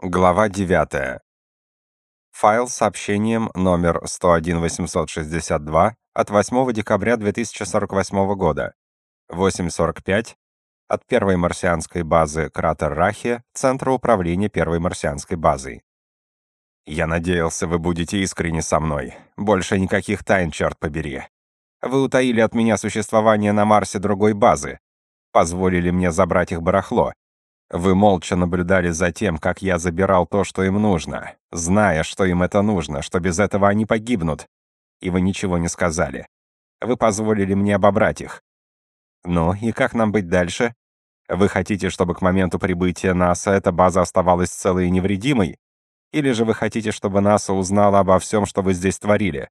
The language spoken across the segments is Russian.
Глава 9. Файл с сообщением номер 101862 от 8 декабря 2048 года. 8.45 от первой марсианской базы Кратер Рахи, Центра управления первой марсианской базой. Я надеялся, вы будете искренне со мной. Больше никаких тайн, черт побери. Вы утаили от меня существование на Марсе другой базы. Позволили мне забрать их барахло. Вы молча наблюдали за тем, как я забирал то, что им нужно, зная, что им это нужно, что без этого они погибнут. И вы ничего не сказали. Вы позволили мне обобрать их. Ну, и как нам быть дальше? Вы хотите, чтобы к моменту прибытия НАСА эта база оставалась целой и невредимой? Или же вы хотите, чтобы НАСА узнала обо всем, что вы здесь творили?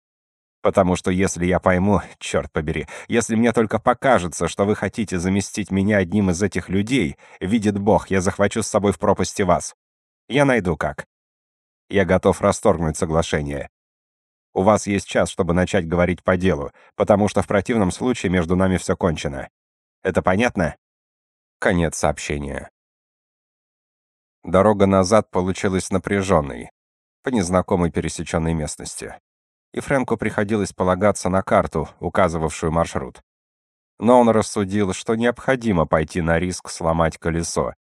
Потому что если я пойму, черт побери, если мне только покажется, что вы хотите заместить меня одним из этих людей, видит Бог, я захвачу с собой в пропасти вас. Я найду как. Я готов расторгнуть соглашение. У вас есть час, чтобы начать говорить по делу, потому что в противном случае между нами все кончено. Это понятно? Конец сообщения. Дорога назад получилась напряженной, по незнакомой пересеченной местности и Фрэнку приходилось полагаться на карту, указывавшую маршрут. Но он рассудил, что необходимо пойти на риск сломать колесо.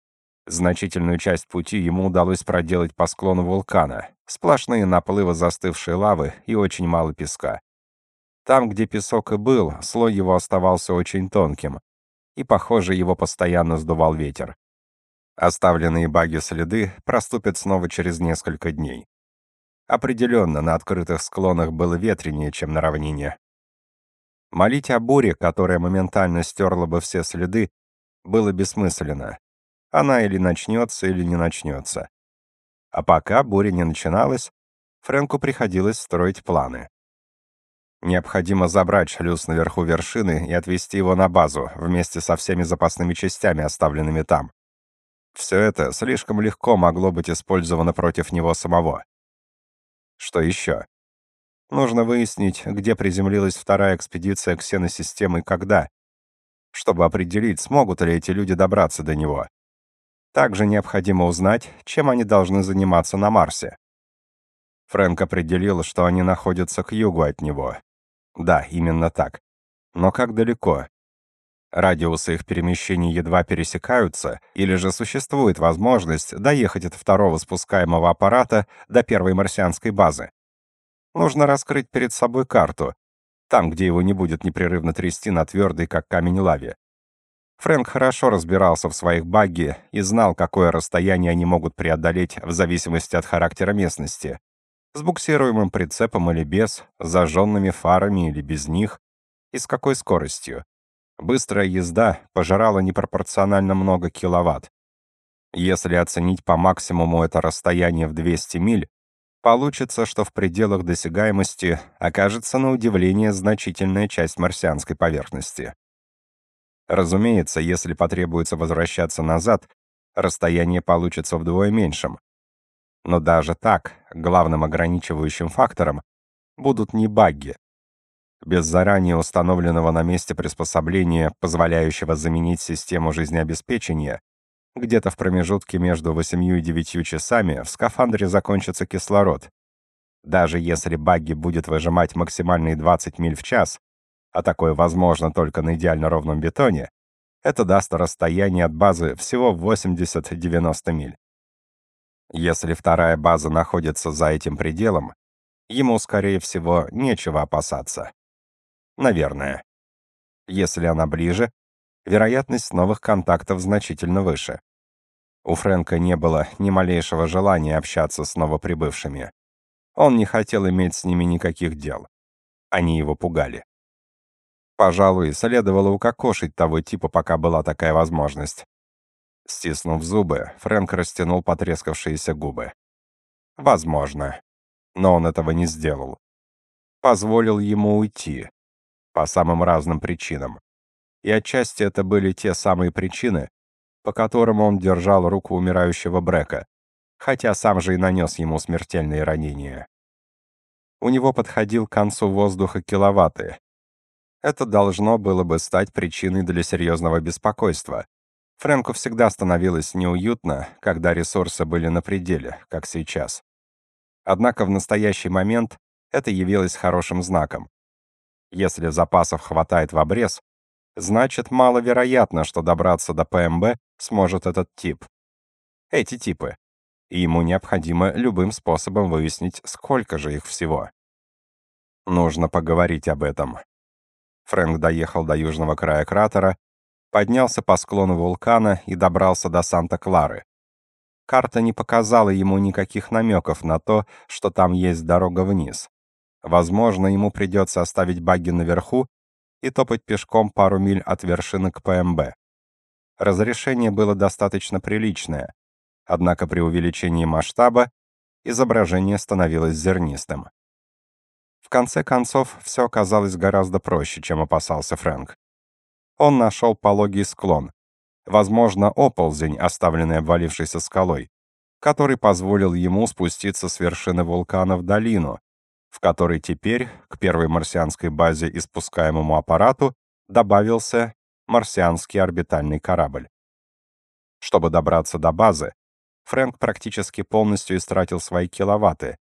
Значительную часть пути ему удалось проделать по склону вулкана, сплошные наплывы застывшей лавы и очень мало песка. Там, где песок и был, слой его оставался очень тонким, и, похоже, его постоянно сдувал ветер. Оставленные баги следы проступят снова через несколько дней. Определенно, на открытых склонах было ветренее, чем на равнине. Молить о буре, которая моментально стерла бы все следы, было бессмысленно. Она или начнется, или не начнется. А пока буря не начиналась, Фрэнку приходилось строить планы. Необходимо забрать шлюз наверху вершины и отвезти его на базу вместе со всеми запасными частями, оставленными там. Все это слишком легко могло быть использовано против него самого. Что еще? Нужно выяснить, где приземлилась вторая экспедиция ксеносистемы и когда, чтобы определить, смогут ли эти люди добраться до него. Также необходимо узнать, чем они должны заниматься на Марсе. Фрэнк определил, что они находятся к югу от него. Да, именно так. Но как далеко? Радиусы их перемещений едва пересекаются, или же существует возможность доехать от второго спускаемого аппарата до первой марсианской базы. Нужно раскрыть перед собой карту, там, где его не будет непрерывно трясти на твердой, как камень лаве. Фрэнк хорошо разбирался в своих багги и знал, какое расстояние они могут преодолеть в зависимости от характера местности. С буксируемым прицепом или без, с зажженными фарами или без них, и с какой скоростью. Быстрая езда пожирала непропорционально много киловатт. Если оценить по максимуму это расстояние в 200 миль, получится, что в пределах досягаемости окажется на удивление значительная часть марсианской поверхности. Разумеется, если потребуется возвращаться назад, расстояние получится вдвое меньшим. Но даже так, главным ограничивающим фактором будут не багги, без заранее установленного на месте приспособления, позволяющего заменить систему жизнеобеспечения, где-то в промежутке между 8 и 9 часами в скафандре закончится кислород. Даже если багги будет выжимать максимальные 20 миль в час, а такое возможно только на идеально ровном бетоне, это даст расстояние от базы всего 80-90 миль. Если вторая база находится за этим пределом, ему, скорее всего, нечего опасаться. Наверное. Если она ближе, вероятность новых контактов значительно выше. У Фрэнка не было ни малейшего желания общаться с новоприбывшими. Он не хотел иметь с ними никаких дел. Они его пугали. Пожалуй, следовало укокошить того типа, пока была такая возможность. Стиснув зубы, Фрэнк растянул потрескавшиеся губы. Возможно. Но он этого не сделал. Позволил ему уйти, по самым разным причинам. И отчасти это были те самые причины, по которым он держал руку умирающего Брека, хотя сам же и нанес ему смертельные ранения. У него подходил к концу воздуха киловатты. Это должно было бы стать причиной для серьезного беспокойства. Фрэнку всегда становилось неуютно, когда ресурсы были на пределе, как сейчас. Однако в настоящий момент это явилось хорошим знаком. Если запасов хватает в обрез, значит маловероятно, что добраться до ПМБ сможет этот тип. Эти типы. И ему необходимо любым способом выяснить, сколько же их всего. Нужно поговорить об этом. Фрэнк доехал до южного края кратера поднялся по склону вулкана и добрался до Санта-Клары. Карта не показала ему никаких намеков на то, что там есть дорога вниз. Возможно, ему придется оставить багги наверху и топать пешком пару миль от вершины к ПМБ. Разрешение было достаточно приличное, однако при увеличении масштаба изображение становилось зернистым. В конце концов, все оказалось гораздо проще, чем опасался Фрэнк он нашел пологий склон, возможно, оползень, оставленный обвалившейся скалой, который позволил ему спуститься с вершины вулкана в долину, в которой теперь к первой марсианской базе и спускаемому аппарату добавился марсианский орбитальный корабль. Чтобы добраться до базы, Фрэнк практически полностью истратил свои киловатты,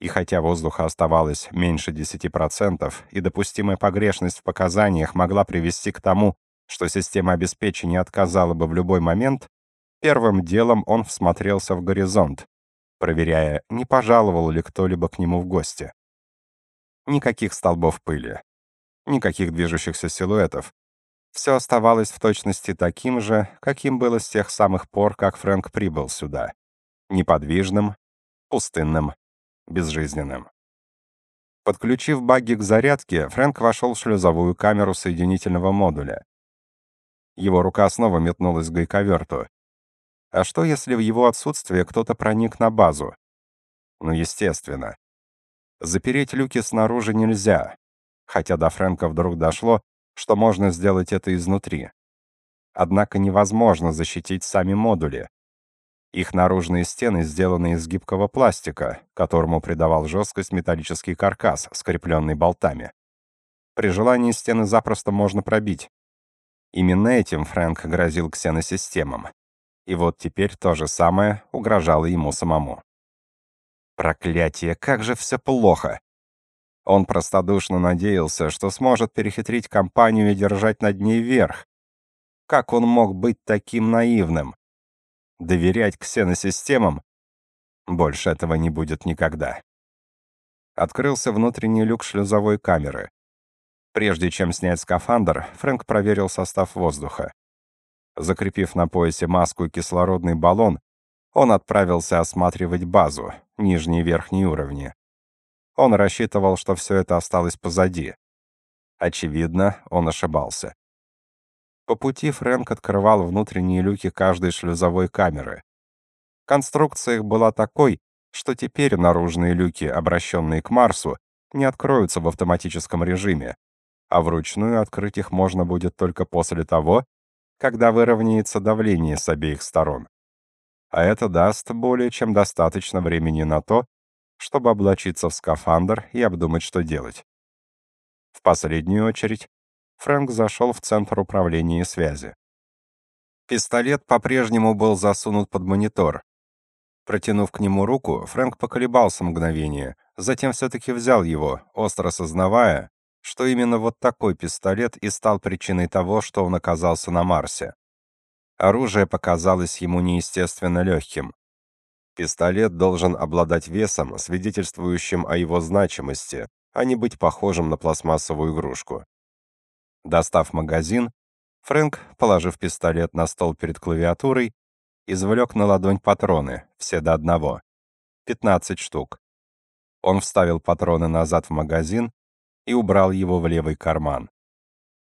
и хотя воздуха оставалось меньше 10%, и допустимая погрешность в показаниях могла привести к тому, что система обеспечения отказала бы в любой момент, первым делом он всмотрелся в горизонт, проверяя, не пожаловал ли кто-либо к нему в гости. Никаких столбов пыли, никаких движущихся силуэтов. Все оставалось в точности таким же, каким было с тех самых пор, как Фрэнк прибыл сюда. Неподвижным, пустынным, безжизненным. Подключив багги к зарядке, Фрэнк вошел в шлюзовую камеру соединительного модуля. Его рука снова метнулась к гайковерту. А что, если в его отсутствие кто-то проник на базу? Ну, естественно. Запереть люки снаружи нельзя, хотя до Фрэнка вдруг дошло, что можно сделать это изнутри. Однако невозможно защитить сами модули. Их наружные стены сделаны из гибкого пластика, которому придавал жесткость металлический каркас, скрепленный болтами. При желании стены запросто можно пробить. Именно этим Фрэнк грозил ксеносистемам. И вот теперь то же самое угрожало ему самому. Проклятие, как же все плохо! Он простодушно надеялся, что сможет перехитрить компанию и держать над ней верх. Как он мог быть таким наивным? доверять ксеносистемам, больше этого не будет никогда. Открылся внутренний люк шлюзовой камеры. Прежде чем снять скафандр, Фрэнк проверил состав воздуха. Закрепив на поясе маску и кислородный баллон, он отправился осматривать базу, нижние и верхние уровни. Он рассчитывал, что все это осталось позади. Очевидно, он ошибался. По пути Фрэнк открывал внутренние люки каждой шлюзовой камеры. Конструкция их была такой, что теперь наружные люки, обращенные к Марсу, не откроются в автоматическом режиме, а вручную открыть их можно будет только после того, когда выровняется давление с обеих сторон. А это даст более чем достаточно времени на то, чтобы облачиться в скафандр и обдумать, что делать. В последнюю очередь, Фрэнк зашел в центр управления и связи. Пистолет по-прежнему был засунут под монитор. Протянув к нему руку, Фрэнк поколебался мгновение, затем все-таки взял его, остро сознавая, что именно вот такой пистолет и стал причиной того, что он оказался на Марсе. Оружие показалось ему неестественно легким. Пистолет должен обладать весом, свидетельствующим о его значимости, а не быть похожим на пластмассовую игрушку. Достав магазин, Фрэнк, положив пистолет на стол перед клавиатурой, извлек на ладонь патроны, все до одного. 15 штук. Он вставил патроны назад в магазин и убрал его в левый карман.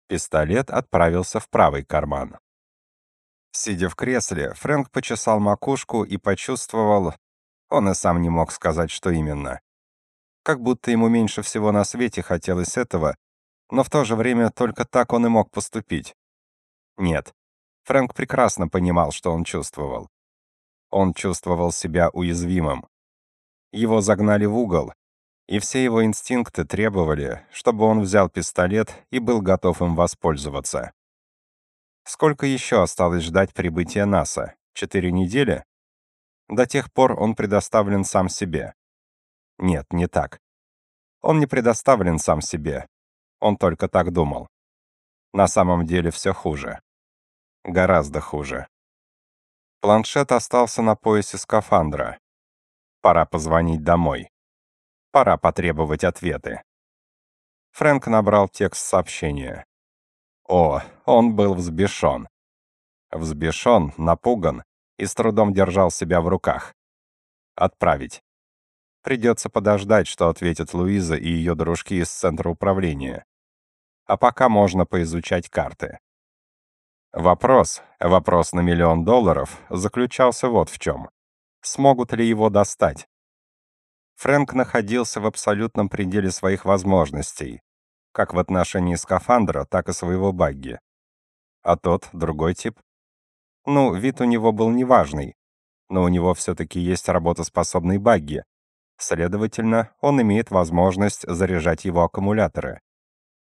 Пистолет отправился в правый карман. Сидя в кресле, Фрэнк почесал макушку и почувствовал... Он и сам не мог сказать, что именно. Как будто ему меньше всего на свете хотелось этого, но в то же время только так он и мог поступить. Нет, Фрэнк прекрасно понимал, что он чувствовал. Он чувствовал себя уязвимым. Его загнали в угол, и все его инстинкты требовали, чтобы он взял пистолет и был готов им воспользоваться. Сколько еще осталось ждать прибытия НАСА? Четыре недели? До тех пор он предоставлен сам себе. Нет, не так. Он не предоставлен сам себе. Он только так думал. На самом деле все хуже. Гораздо хуже. Планшет остался на поясе скафандра. Пора позвонить домой. Пора потребовать ответы. Фрэнк набрал текст сообщения. О, он был взбешен. Взбешен, напуган и с трудом держал себя в руках. Отправить. Придется подождать, что ответят Луиза и ее дружки из центра управления. А пока можно поизучать карты. Вопрос, вопрос на миллион долларов, заключался вот в чем. Смогут ли его достать? Фрэнк находился в абсолютном пределе своих возможностей, как в отношении скафандра, так и своего багги. А тот, другой тип? Ну, вид у него был неважный, но у него все-таки есть работоспособный багги. Следовательно, он имеет возможность заряжать его аккумуляторы.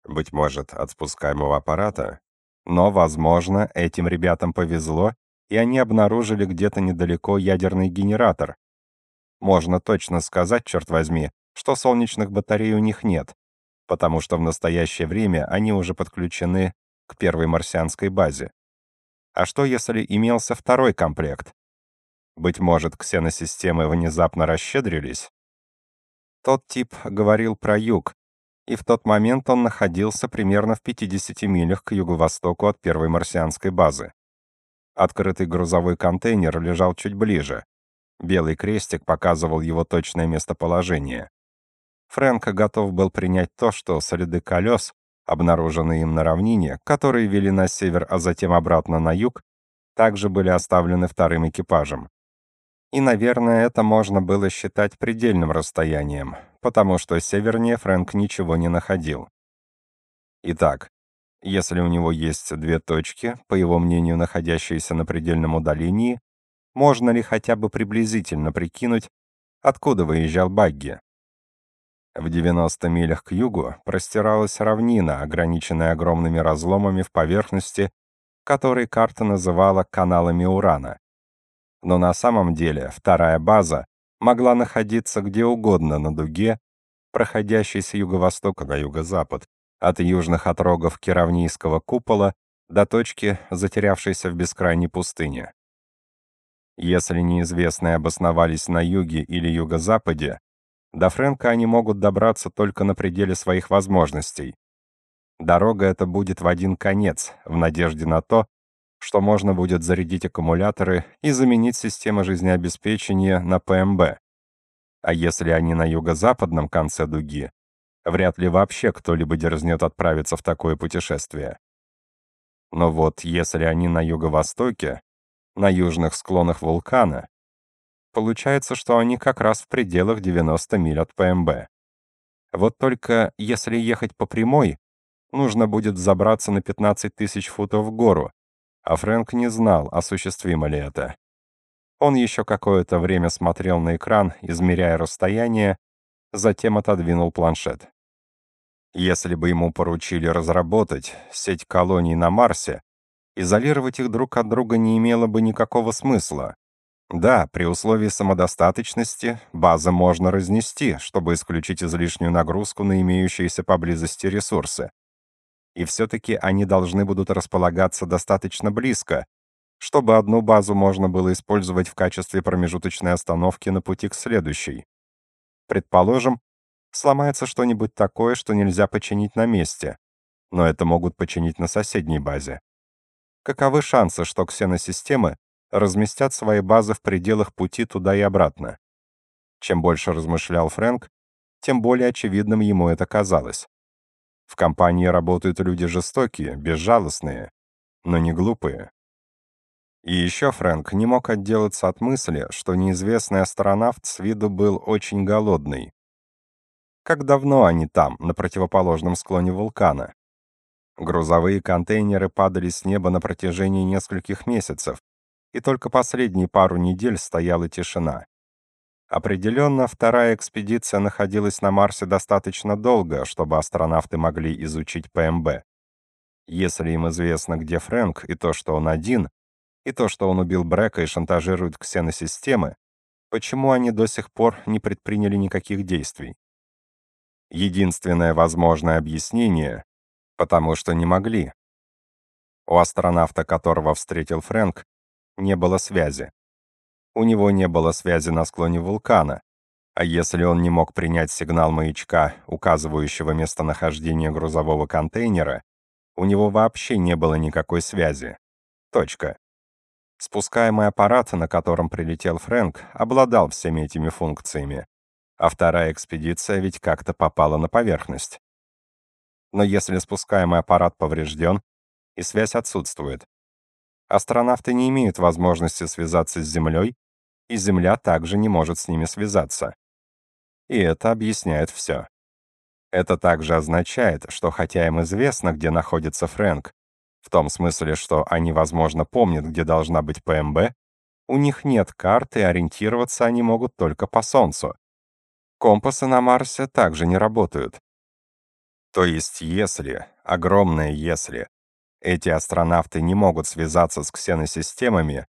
Быть может, от спускаемого аппарата? Но, возможно, этим ребятам повезло, и они обнаружили где-то недалеко ядерный генератор. Можно точно сказать, черт возьми, что солнечных батарей у них нет, потому что в настоящее время они уже подключены к первой марсианской базе. А что, если имелся второй комплект? Быть может, ксеносистемы внезапно расщедрились? Тот тип говорил про юг, и в тот момент он находился примерно в 50 милях к юго-востоку от первой марсианской базы. Открытый грузовой контейнер лежал чуть ближе. Белый крестик показывал его точное местоположение. Фрэнк готов был принять то, что следы колес, обнаруженные им на равнине, которые вели на север, а затем обратно на юг, также были оставлены вторым экипажем. И, наверное, это можно было считать предельным расстоянием, потому что севернее Фрэнк ничего не находил. Итак, если у него есть две точки, по его мнению, находящиеся на предельном удалении, можно ли хотя бы приблизительно прикинуть, откуда выезжал Багги? В 90 милях к югу простиралась равнина, ограниченная огромными разломами в поверхности, которые карта называла каналами Урана. Но на самом деле вторая база могла находиться где угодно на дуге, проходящей с юго-востока на юго-запад, от южных отрогов Кировнийского купола до точки, затерявшейся в бескрайней пустыне. Если неизвестные обосновались на юге или юго-западе, до Фрэнка они могут добраться только на пределе своих возможностей. Дорога эта будет в один конец, в надежде на то, что можно будет зарядить аккумуляторы и заменить систему жизнеобеспечения на ПМБ. А если они на юго-западном конце дуги, вряд ли вообще кто-либо дерзнет отправиться в такое путешествие. Но вот если они на юго-востоке, на южных склонах вулкана, Получается, что они как раз в пределах 90 миль от ПМБ. Вот только если ехать по прямой, нужно будет забраться на 15 тысяч футов в гору, а Фрэнк не знал, осуществимо ли это. Он еще какое-то время смотрел на экран, измеряя расстояние, затем отодвинул планшет. Если бы ему поручили разработать сеть колоний на Марсе, изолировать их друг от друга не имело бы никакого смысла. Да, при условии самодостаточности базы можно разнести, чтобы исключить излишнюю нагрузку на имеющиеся поблизости ресурсы. И все-таки они должны будут располагаться достаточно близко, чтобы одну базу можно было использовать в качестве промежуточной остановки на пути к следующей. Предположим, сломается что-нибудь такое, что нельзя починить на месте, но это могут починить на соседней базе. Каковы шансы, что ксеносистемы разместят свои базы в пределах пути туда и обратно. Чем больше размышлял Фрэнк, тем более очевидным ему это казалось. В компании работают люди жестокие, безжалостные, но не глупые. И еще Фрэнк не мог отделаться от мысли, что неизвестный астронавт с виду был очень голодный. Как давно они там, на противоположном склоне вулкана? Грузовые контейнеры падали с неба на протяжении нескольких месяцев, и только последние пару недель стояла тишина. Определенно, вторая экспедиция находилась на Марсе достаточно долго, чтобы астронавты могли изучить ПМБ. Если им известно, где Фрэнк, и то, что он один, и то, что он убил Брека и шантажирует ксеносистемы, почему они до сих пор не предприняли никаких действий? Единственное возможное объяснение — потому что не могли. У астронавта, которого встретил Фрэнк, не было связи. У него не было связи на склоне вулкана, а если он не мог принять сигнал маячка, указывающего местонахождение грузового контейнера, у него вообще не было никакой связи. Точка. Спускаемый аппарат, на котором прилетел Фрэнк, обладал всеми этими функциями, а вторая экспедиция ведь как-то попала на поверхность. Но если спускаемый аппарат поврежден, и связь отсутствует, астронавты не имеют возможности связаться с Землей, и Земля также не может с ними связаться. И это объясняет все. Это также означает, что хотя им известно, где находится Фрэнк, в том смысле, что они, возможно, помнят, где должна быть ПМБ, у них нет карты, и ориентироваться они могут только по Солнцу. Компасы на Марсе также не работают. То есть если, огромное если, эти астронавты не могут связаться с ксеносистемами,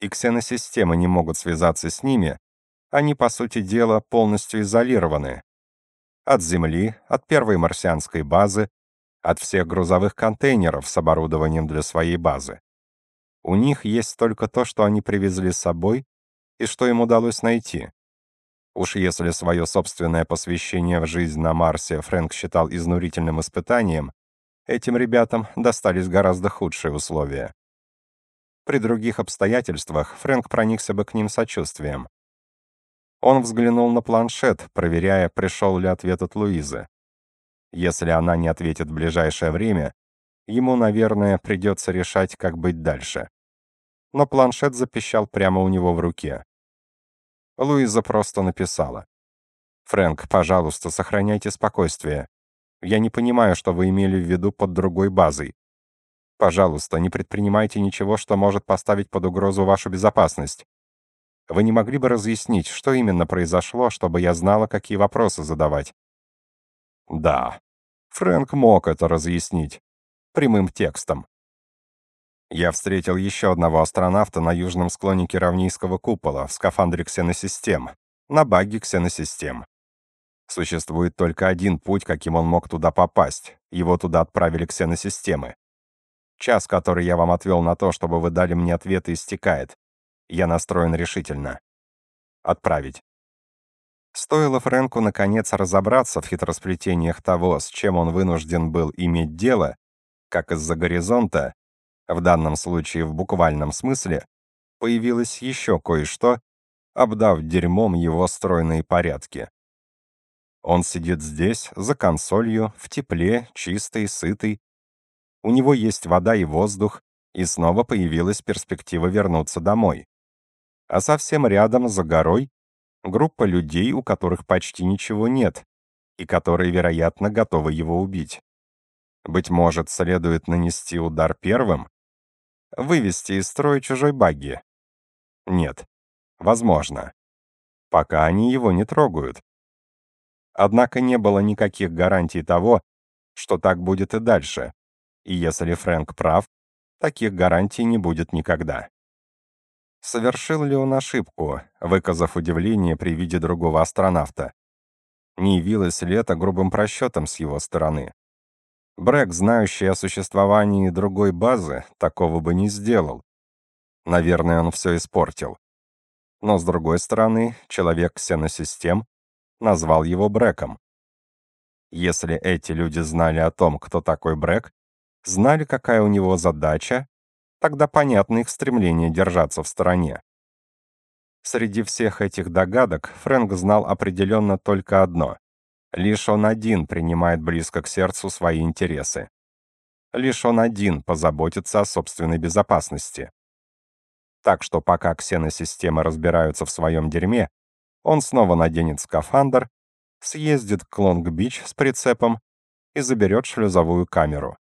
и ксеносистемы не могут связаться с ними, они, по сути дела, полностью изолированы. От Земли, от первой марсианской базы, от всех грузовых контейнеров с оборудованием для своей базы. У них есть только то, что они привезли с собой и что им удалось найти. Уж если свое собственное посвящение в жизнь на Марсе Фрэнк считал изнурительным испытанием, Этим ребятам достались гораздо худшие условия. При других обстоятельствах Фрэнк проникся бы к ним сочувствием. Он взглянул на планшет, проверяя, пришел ли ответ от Луизы. Если она не ответит в ближайшее время, ему, наверное, придется решать, как быть дальше. Но планшет запищал прямо у него в руке. Луиза просто написала. «Фрэнк, пожалуйста, сохраняйте спокойствие. Я не понимаю, что вы имели в виду под другой базой. Пожалуйста, не предпринимайте ничего, что может поставить под угрозу вашу безопасность. Вы не могли бы разъяснить, что именно произошло, чтобы я знала, какие вопросы задавать? Да, Фрэнк мог это разъяснить. Прямым текстом. Я встретил еще одного астронавта на южном склоне Кировнийского купола в скафандре ксеносистем, на баге ксеносистем. Существует только один путь, каким он мог туда попасть. Его туда отправили ксеносистемы. Час, который я вам отвел на то, чтобы вы дали мне ответы, истекает. Я настроен решительно. Отправить. Стоило Фрэнку наконец разобраться в хитросплетениях того, с чем он вынужден был иметь дело, как из-за горизонта, в данном случае в буквальном смысле, появилось еще кое-что, обдав дерьмом его стройные порядки. Он сидит здесь, за консолью, в тепле, чистый, сытый. У него есть вода и воздух, и снова появилась перспектива вернуться домой. А совсем рядом, за горой, группа людей, у которых почти ничего нет, и которые, вероятно, готовы его убить. Быть может, следует нанести удар первым? Вывести из строя чужой багги? Нет. Возможно. Пока они его не трогают. Однако не было никаких гарантий того, что так будет и дальше. И если Фрэнк прав, таких гарантий не будет никогда. Совершил ли он ошибку, выказав удивление при виде другого астронавта? Не явилось ли это грубым просчетом с его стороны? Брэк, знающий о существовании другой базы, такого бы не сделал. Наверное, он все испортил. Но, с другой стороны, человек ксеносистем назвал его Брэком. Если эти люди знали о том, кто такой Брэк, знали, какая у него задача, тогда понятно их стремление держаться в стороне. Среди всех этих догадок Фрэнк знал определенно только одно. Лишь он один принимает близко к сердцу свои интересы. Лишь он один позаботится о собственной безопасности. Так что пока ксеносистемы разбираются в своем дерьме, он снова наденет скафандр, съездит к Лонг-Бич с прицепом и заберет шлюзовую камеру.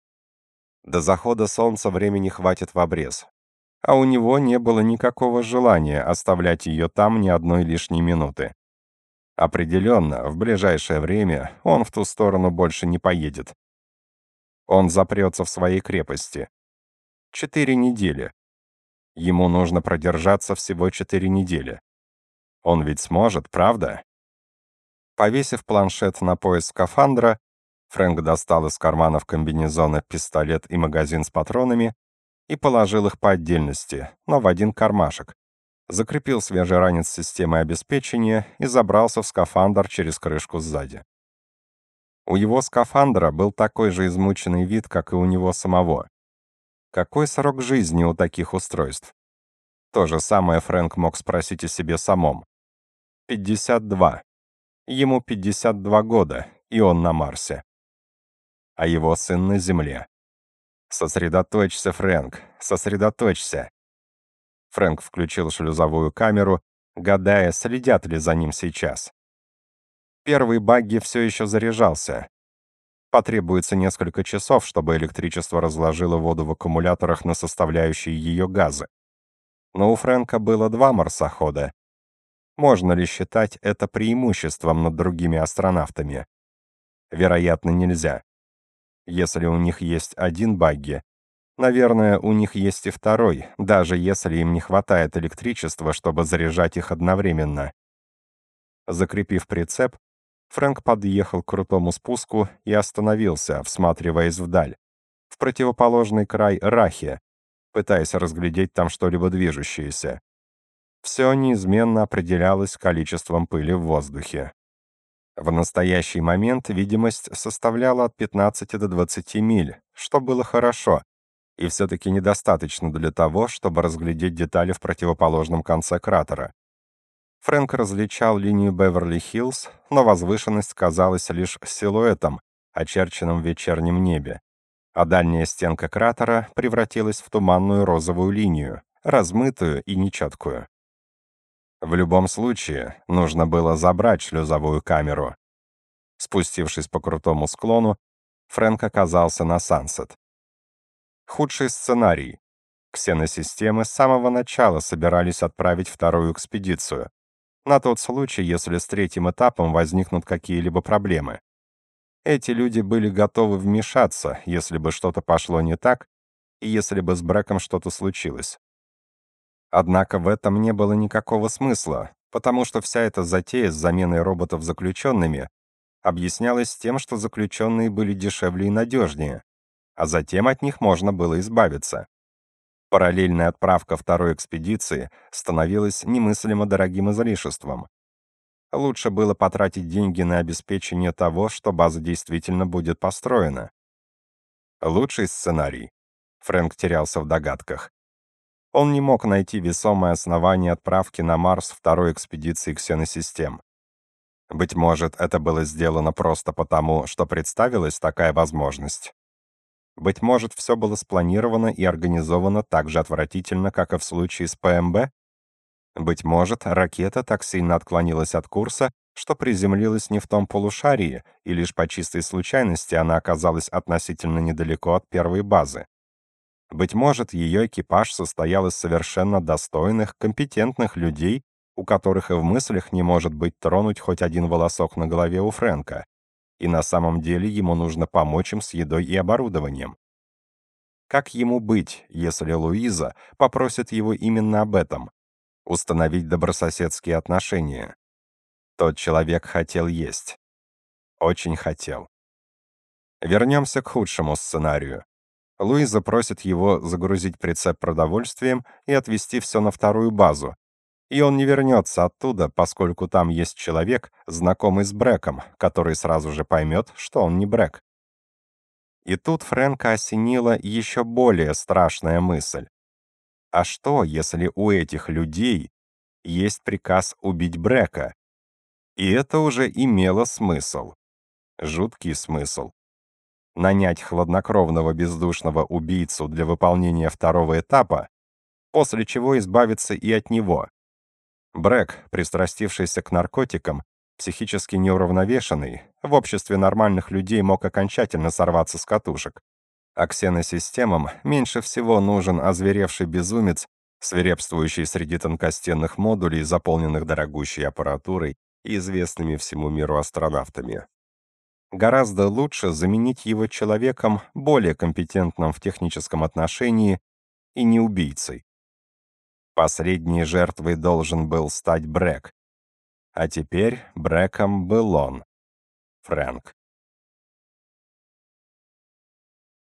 До захода солнца времени хватит в обрез, а у него не было никакого желания оставлять ее там ни одной лишней минуты. Определенно, в ближайшее время он в ту сторону больше не поедет. Он запрется в своей крепости. Четыре недели. Ему нужно продержаться всего четыре недели. Он ведь сможет, правда? Повесив планшет на пояс скафандра, Фрэнк достал из карманов комбинезона пистолет и магазин с патронами и положил их по отдельности, но в один кармашек. Закрепил свежий ранец системы обеспечения и забрался в скафандр через крышку сзади. У его скафандра был такой же измученный вид, как и у него самого. Какой срок жизни у таких устройств? То же самое Фрэнк мог спросить о себе самом. 52. Ему 52 года, и он на Марсе а его сын на земле. «Сосредоточься, Фрэнк, сосредоточься!» Фрэнк включил шлюзовую камеру, гадая, следят ли за ним сейчас. Первый багги все еще заряжался. Потребуется несколько часов, чтобы электричество разложило воду в аккумуляторах на составляющие ее газы. Но у Фрэнка было два марсохода. Можно ли считать это преимуществом над другими астронавтами? Вероятно, нельзя. Если у них есть один багги, наверное, у них есть и второй, даже если им не хватает электричества, чтобы заряжать их одновременно. Закрепив прицеп, Фрэнк подъехал к крутому спуску и остановился, всматриваясь вдаль, в противоположный край Рахи, пытаясь разглядеть там что-либо движущееся. Все неизменно определялось количеством пыли в воздухе. В настоящий момент видимость составляла от 15 до 20 миль, что было хорошо, и все-таки недостаточно для того, чтобы разглядеть детали в противоположном конце кратера. Фрэнк различал линию Беверли-Хиллз, но возвышенность казалась лишь силуэтом, очерченным в вечернем небе, а дальняя стенка кратера превратилась в туманную розовую линию, размытую и нечеткую. В любом случае, нужно было забрать шлюзовую камеру. Спустившись по крутому склону, Фрэнк оказался на Сансет. Худший сценарий. Ксеносистемы с самого начала собирались отправить вторую экспедицию, на тот случай, если с третьим этапом возникнут какие-либо проблемы. Эти люди были готовы вмешаться, если бы что-то пошло не так, и если бы с Брэком что-то случилось. Однако в этом не было никакого смысла, потому что вся эта затея с заменой роботов заключенными объяснялась тем, что заключенные были дешевле и надежнее, а затем от них можно было избавиться. Параллельная отправка второй экспедиции становилась немыслимо дорогим излишеством. Лучше было потратить деньги на обеспечение того, что база действительно будет построена. Лучший сценарий. Фрэнк терялся в догадках. Он не мог найти весомое основание отправки на Марс второй экспедиции ксеносистем. Быть может, это было сделано просто потому, что представилась такая возможность. Быть может, все было спланировано и организовано так же отвратительно, как и в случае с ПМБ? Быть может, ракета так сильно отклонилась от курса, что приземлилась не в том полушарии, и лишь по чистой случайности она оказалась относительно недалеко от первой базы. Быть может, ее экипаж состоял из совершенно достойных, компетентных людей, у которых и в мыслях не может быть тронуть хоть один волосок на голове у Фрэнка, и на самом деле ему нужно помочь им с едой и оборудованием. Как ему быть, если Луиза попросит его именно об этом? Установить добрососедские отношения. Тот человек хотел есть. Очень хотел. Вернемся к худшему сценарию. Луиза просит его загрузить прицеп продовольствием и отвезти все на вторую базу. И он не вернется оттуда, поскольку там есть человек, знакомый с Брэком, который сразу же поймет, что он не Брэк. И тут Фрэнка осенила еще более страшная мысль. А что, если у этих людей есть приказ убить Брэка? И это уже имело смысл. Жуткий смысл нанять хладнокровного бездушного убийцу для выполнения второго этапа, после чего избавиться и от него. Брэк, пристрастившийся к наркотикам, психически неуравновешенный, в обществе нормальных людей мог окончательно сорваться с катушек. А ксеносистемам меньше всего нужен озверевший безумец, свирепствующий среди тонкостенных модулей, заполненных дорогущей аппаратурой и известными всему миру астронавтами. Гораздо лучше заменить его человеком более компетентным в техническом отношении и не убийцей. Последней жертвой должен был стать Брэк. А теперь Брэком был он, Фрэнк.